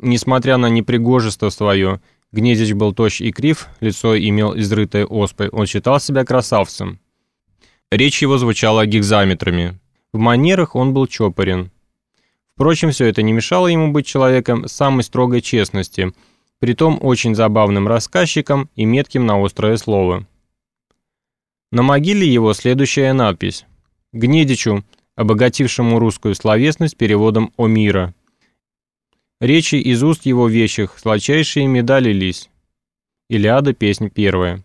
Несмотря на непригожество свое, Гнедич был тощ и крив, лицо имел изрытое оспой, он считал себя красавцем. Речь его звучала гигзаметрами. В манерах он был чопорен. Впрочем, все это не мешало ему быть человеком самой строгой честности, притом очень забавным рассказчиком и метким на острое слово. На могиле его следующая надпись. «Гнедичу, обогатившему русскую словесность переводом «О мира». Речи из уст его вещих сладчайшие медали лись. Илиада, песнь первая.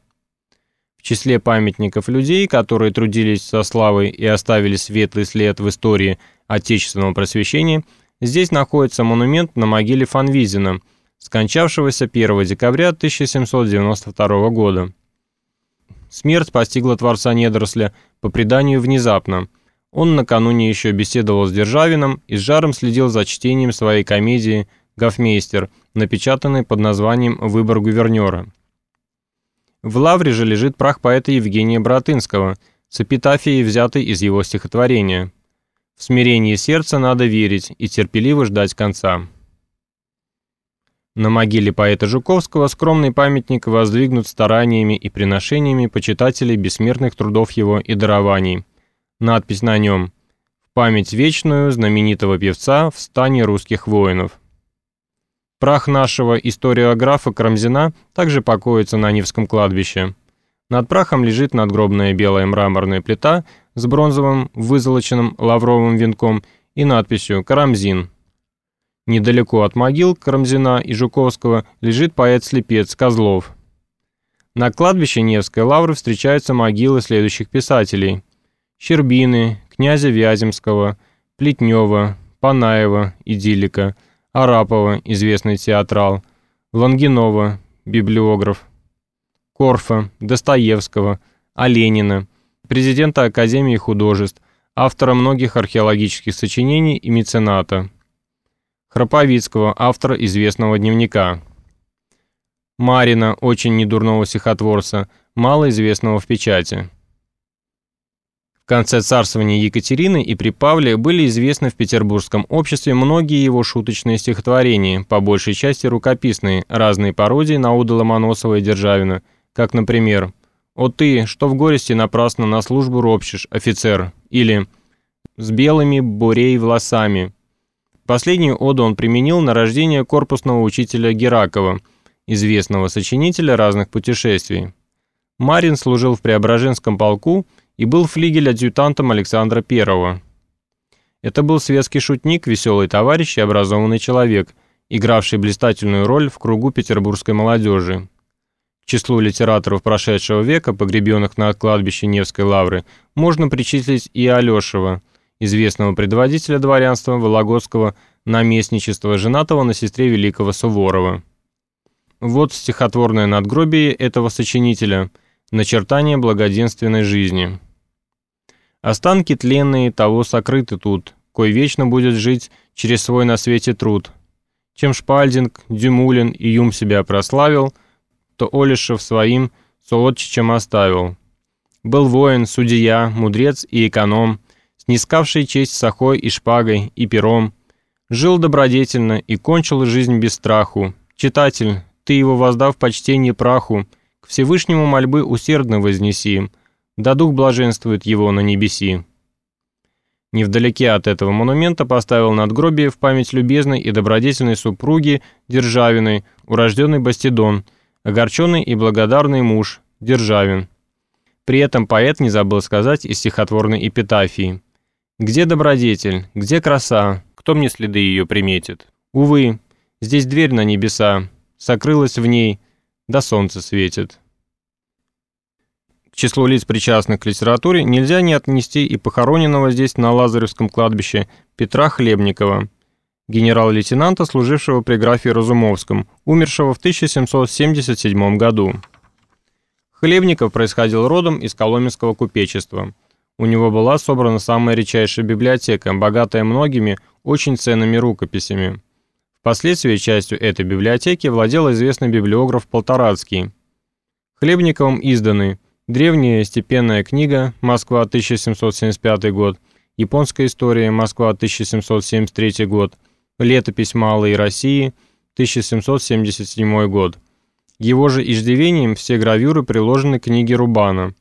В числе памятников людей, которые трудились со славой и оставили светлый след в истории отечественного просвещения, здесь находится монумент на могиле Фанвизина, скончавшегося 1 декабря 1792 года. Смерть постигла творца недоросля по преданию внезапно. Он накануне еще беседовал с Державиным и с жаром следил за чтением своей комедии «Гофмейстер», напечатанной под названием «Выбор гувернера». В лавре же лежит прах поэта Евгения Братынского с эпитафией, взятой из его стихотворения. «В смирении сердца надо верить и терпеливо ждать конца». На могиле поэта Жуковского скромный памятник воздвигнут стараниями и приношениями почитателей бессмертных трудов его и дарований. Надпись на нем «В память вечную знаменитого певца в стане русских воинов». Прах нашего историографа Карамзина также покоится на Невском кладбище. Над прахом лежит надгробная белая мраморная плита с бронзовым вызолоченным лавровым венком и надписью «Карамзин». Недалеко от могил Карамзина и Жуковского лежит поэт-слепец Козлов. На кладбище Невской лавры встречаются могилы следующих писателей. Щербины, князя Вяземского, Плетнева, Панаева, Идиллика – Арапова, известный театрал, Лангинова, библиограф, Корфа, Достоевского, Оленина, президента Академии художеств, автора многих археологических сочинений и мецената, Храповицкого, автора известного дневника, Марина, очень недурного стихотворца, малоизвестного в печати конце царствования Екатерины и при Павле были известны в петербургском обществе многие его шуточные стихотворения, по большей части рукописные, разные пародии на Уда Ломоносова и Державина, как, например, «О ты, что в горести напрасно на службу ропщешь, офицер», или «С белыми бурей волосами». Последнюю оду он применил на рождение корпусного учителя Геракова, известного сочинителя разных путешествий. Марин служил в Преображенском полку и был флигель-адъютантом Александра I. Это был светский шутник, веселый товарищ и образованный человек, игравший блистательную роль в кругу петербургской молодежи. К числу литераторов прошедшего века, погребенных на кладбище Невской лавры, можно причислить и Алешева, известного предводителя дворянства Вологодского наместничества, женатого на сестре великого Суворова. Вот стихотворное надгробие этого сочинителя «Начертание благоденственной жизни». Останки тленные того сокрыты тут, кой вечно будет жить через свой на свете труд. Чем Шпальдинг, Дюмулин и Юм себя прославил, то Олешев своим соотчичем оставил. Был воин, судья, мудрец и эконом, снискавший честь сахой и шпагой и пером. Жил добродетельно и кончил жизнь без страху. Читатель, ты его воздав почтение праху, к Всевышнему мольбы усердно вознеси, да дух блаженствует его на небеси. Невдалеке от этого монумента поставил надгробие в память любезной и добродетельной супруги Державиной, урожденный Бастидон, огорченный и благодарный муж Державин. При этом поэт не забыл сказать из стихотворной эпитафии «Где добродетель? Где краса? Кто мне следы ее приметит? Увы, здесь дверь на небеса, сокрылась в ней, да солнце светит». К числу лиц, причастных к литературе, нельзя не отнести и похороненного здесь на Лазаревском кладбище Петра Хлебникова, генерал-лейтенанта, служившего при графе Разумовском, умершего в 1777 году. Хлебников происходил родом из коломенского купечества. У него была собрана самая редчайшая библиотека, богатая многими, очень ценными рукописями. Впоследствии частью этой библиотеки владел известный библиограф Полторацкий. Хлебниковым изданы Древняя степенная книга «Москва, 1775 год», Японская история «Москва, 1773 год», Летопись Малой России, 1777 год. Его же иждивением все гравюры приложены к книге Рубана.